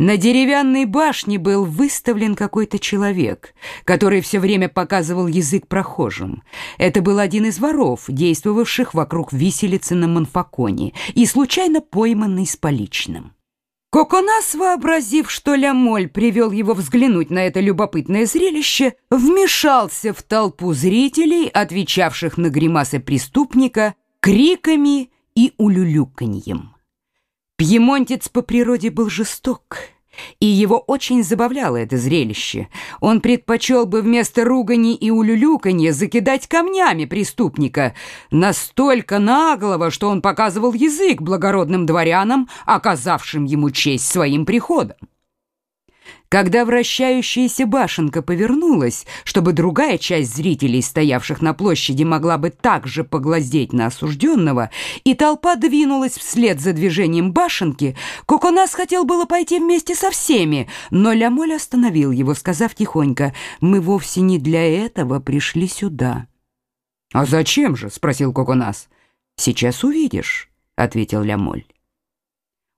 На деревянной башне был выставлен какой-то человек, который все время показывал язык прохожим. Это был один из воров, действовавших вокруг виселицы на Монфаконе и случайно пойманный с поличным. Коконас, вообразив, что Лямоль привел его взглянуть на это любопытное зрелище, вмешался в толпу зрителей, отвечавших на гримасы преступника, криками и улюлюканьем. Пьемонтец по природе был жесток, и его очень забавляло это зрелище. Он предпочел бы вместо ругани и улюлюканья закидать камнями преступника, настолько наглого, что он показывал язык благородным дворянам, оказавшим ему честь своим приходом. Когда вращающаяся башенка повернулась, чтобы другая часть зрителей, стоявших на площади, могла бы также поглазеть на осужденного, и толпа двинулась вслед за движением башенки, Коконас хотел было пойти вместе со всеми, но Лямоль остановил его, сказав тихонько, «Мы вовсе не для этого пришли сюда». «А зачем же?» — спросил Коконас. «Сейчас увидишь», — ответил Лямоль.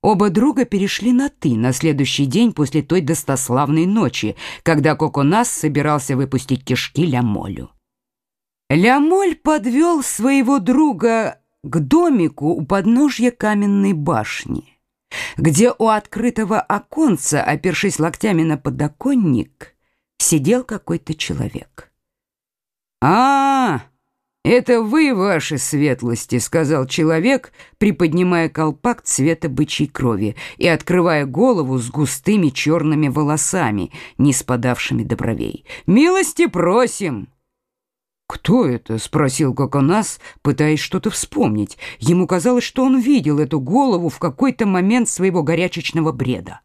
Оба друга перешли на «ты» на следующий день после той достославной ночи, когда Коконас собирался выпустить кишки Лямолю. Лямоль подвел своего друга к домику у подножья каменной башни, где у открытого оконца, опершись локтями на подоконник, сидел какой-то человек. «А-а-а!» «Это вы, ваши светлости», — сказал человек, приподнимая колпак цвета бычьей крови и открывая голову с густыми черными волосами, не спадавшими до бровей. «Милости просим!» «Кто это?» — спросил Коконас, пытаясь что-то вспомнить. Ему казалось, что он видел эту голову в какой-то момент своего горячечного бреда.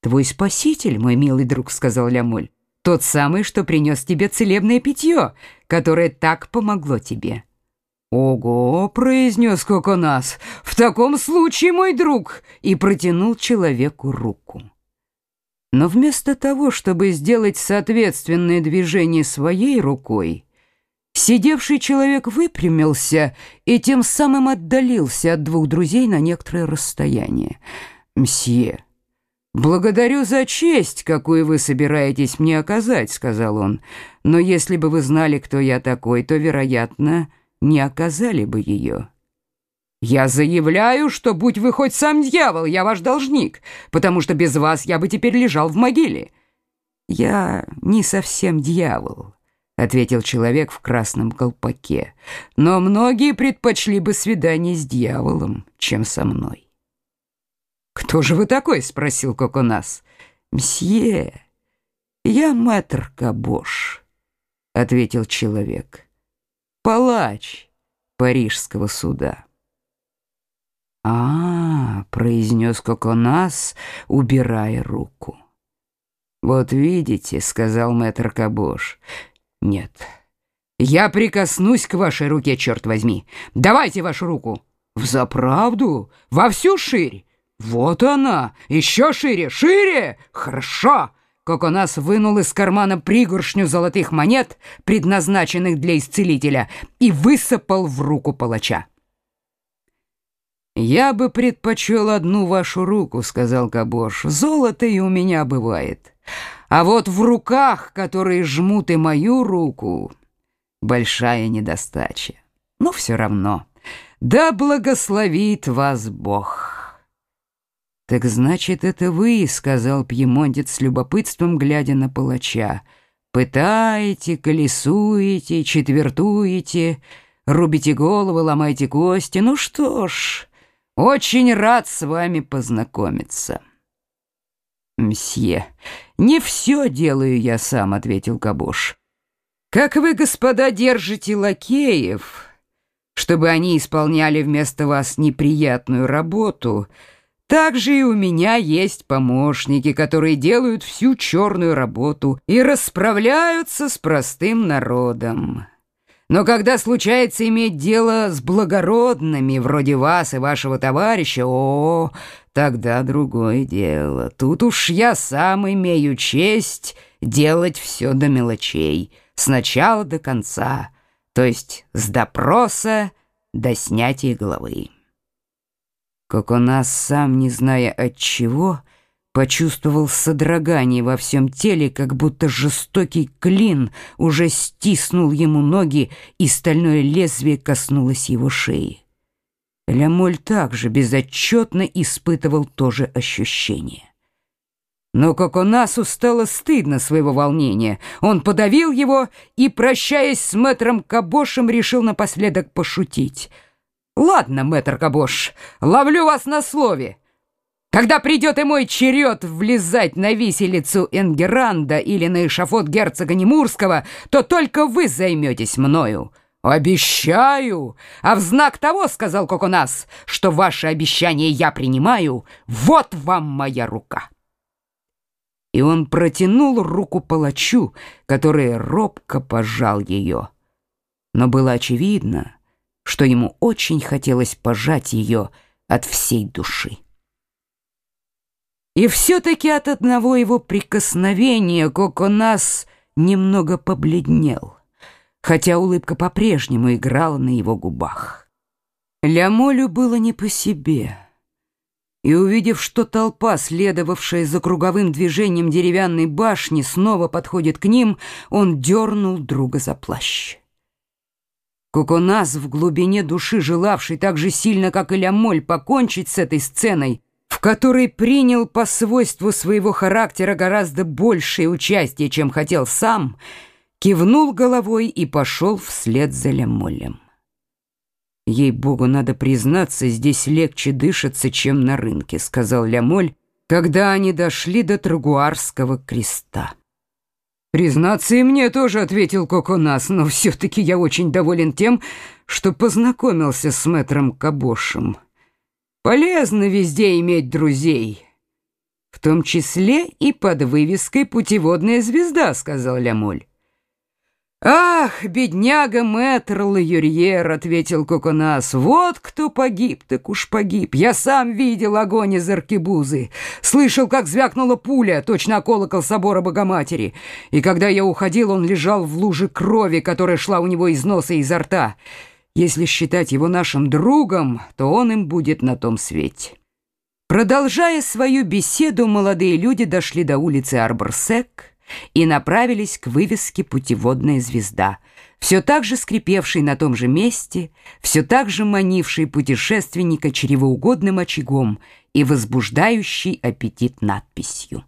«Твой спаситель, мой милый друг», — сказал Лямоль. Тот самый, что принес тебе целебное питье, которое так помогло тебе». «Ого!» — произнес Коконас. «В таком случае, мой друг!» и протянул человеку руку. Но вместо того, чтобы сделать соответственное движение своей рукой, сидевший человек выпрямился и тем самым отдалился от двух друзей на некоторое расстояние. «Мсье, «Благодарю за честь, какую вы собираетесь мне оказать», — сказал он. «Но если бы вы знали, кто я такой, то, вероятно, не оказали бы ее». «Я заявляю, что, будь вы хоть сам дьявол, я ваш должник, потому что без вас я бы теперь лежал в могиле». «Я не совсем дьявол», — ответил человек в красном колпаке. «Но многие предпочли бы свидание с дьяволом, чем со мной». «Кто же вы такой?» — спросил Коконас. «Мсье, я мэтр Кабош», — ответил человек. «Палач парижского суда». «А, произнес Коконас, убирая руку. «Вот видите», — сказал мэтр Кабош. «Нет, я прикоснусь к вашей руке, черт возьми. Давайте вашу руку». «Взаправду? Во всю ширь?» «Вот она! Еще шире! Шире! Хорошо!» Коконас вынул из кармана пригоршню золотых монет, предназначенных для исцелителя, и высыпал в руку палача. «Я бы предпочел одну вашу руку», — сказал Кабош. «Золото и у меня бывает. А вот в руках, которые жмут и мою руку, большая недостача. Но все равно. Да благословит вас Бог». «Так значит, это вы», — сказал пьемонтец с любопытством, глядя на палача. «Пытаете, колесуете, четвертуете, рубите головы, ломаете кости. Ну что ж, очень рад с вами познакомиться». «Мсье, не все делаю я сам», — ответил Кабош. «Как вы, господа, держите лакеев, чтобы они исполняли вместо вас неприятную работу», также и у меня есть помощники, которые делают всю черную работу и расправляются с простым народом. Но когда случается иметь дело с благородными, вроде вас и вашего товарища, о, тогда другое дело. Тут уж я сам имею честь делать все до мелочей, с начала до конца, то есть с допроса до снятия головы. Коконас, сам не зная от чего, почувствовал содрогание во всем теле, как будто жестокий клин уже стиснул ему ноги, и стальное лезвие коснулось его шеи. Лямоль также безотчетно испытывал то же ощущение. Но Коконасу стало стыдно своего волнения. Он подавил его и, прощаясь с мэтром Кабошем, решил напоследок пошутить. «Ладно, мэтр Кабош, ловлю вас на слове. Когда придет и мой черед влезать на виселицу Энгеранда или на эшафот герцога Немурского, то только вы займетесь мною». «Обещаю! А в знак того, — сказал Коконас, — что ваше обещание я принимаю, вот вам моя рука!» и он протянул руку палачу, который робко пожал ее. Но было очевидно, что ему очень хотелось пожать ее от всей души. И все-таки от одного его прикосновения Коконас немного побледнел, хотя улыбка по-прежнему играла на его губах. Лямолю было не по себе — и, увидев, что толпа, следовавшая за круговым движением деревянной башни, снова подходит к ним, он дернул друга за плащ. Коконас, в глубине души желавший так же сильно, как и Лямоль, покончить с этой сценой, в которой принял по свойству своего характера гораздо большее участие, чем хотел сам, кивнул головой и пошел вслед за Лямолем. «Ей-богу, надо признаться, здесь легче дышаться, чем на рынке», — сказал Лямоль, когда они дошли до Трагуарского креста. «Признаться, и мне тоже», — ответил Коконас, «но все-таки я очень доволен тем, что познакомился с мэтром Кабошем. Полезно везде иметь друзей, в том числе и под вывеской «Путеводная звезда», — сказал Лямоль. «Ах, бедняга мэтр Лаюрьер», — ответил Коконас, — «вот кто погиб, так уж погиб. Я сам видел огонь из аркебузы, слышал, как звякнула пуля, точно колокол собора Богоматери, и когда я уходил, он лежал в луже крови, которая шла у него из носа и изо рта. Если считать его нашим другом, то он им будет на том свете». Продолжая свою беседу, молодые люди дошли до улицы Арборсек, и направились к вывеске «Путеводная звезда», все так же скрипевшей на том же месте, все так же манившей путешественника чревоугодным очагом и возбуждающей аппетит надписью.